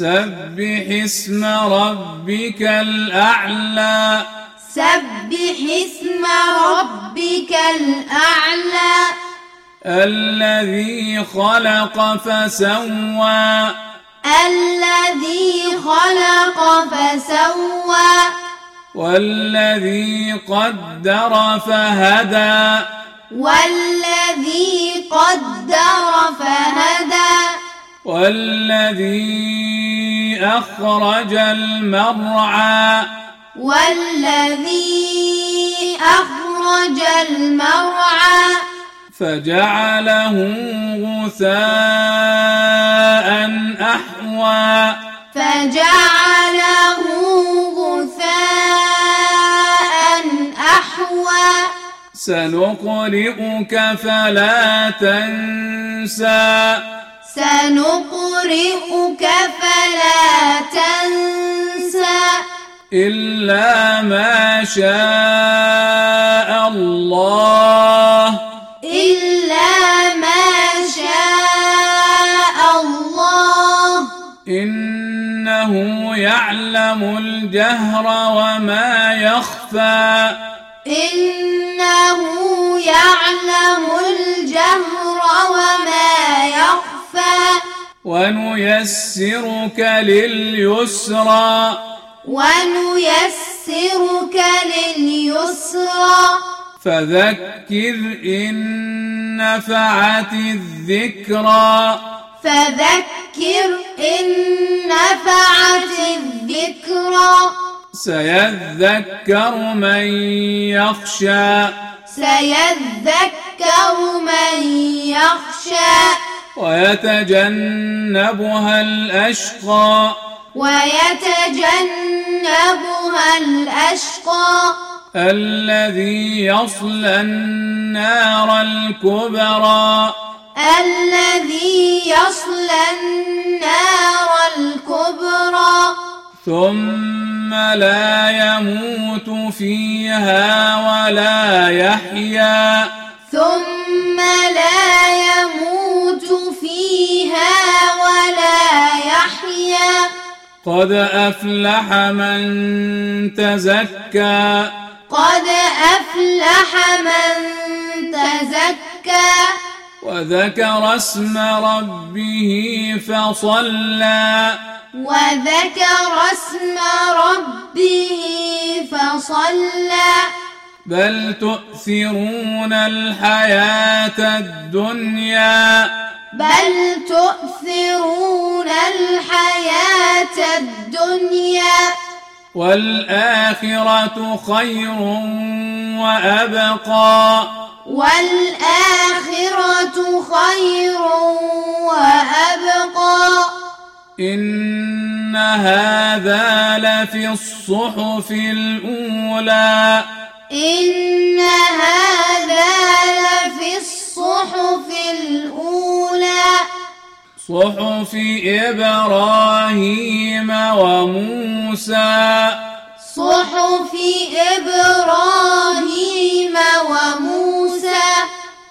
سبح اسم ربك الأعلى. سبح اسم ربك الأعلى. الذي خلق فسوى. الذي خلق فسوى. والذي قدر فهدى. والذي قدر فهدى. والذي أخرج المرعى. والذي أخرج المرعى. فجعله غثاء أحوى. فجعله غثاء أحوى. سنقرئك فلا تنسى. سنقرئك فلا تنسى. إلا ما شاء الله. إلا ما شاء الله. إنه يعلم الجهر وما يخفى. إنه ونيسرك لليسرى. ونيسرك لليسرى. فذكر إن نفعت الذكرى. فذكر إن نفعت الذكرى. سيذكر من يخشى. سيذكر من يخشى. ويتجنبها الأشقى. ويتجنبها الأشقى. الذي يصلى النار الكبرى. الذي يصلى النار الكبرى. ثم لا يموت فيها ولا يحيا. قد أفلح من تزكى. قد أفلح من تزكى. وذكر اسم ربه فصلى. وذكر اسم ربه فصلى. بل تؤثرون الحياة الدنيا. بل تؤثرون الحياة الدنيا. والآخرة خير وأبقى. والآخرة خير وأبقى. إن هذا لفي الصحف الأولى. إن هذا لفي الصحف صحف إبراهيم وموسى. صحف إبراهيم وموسى.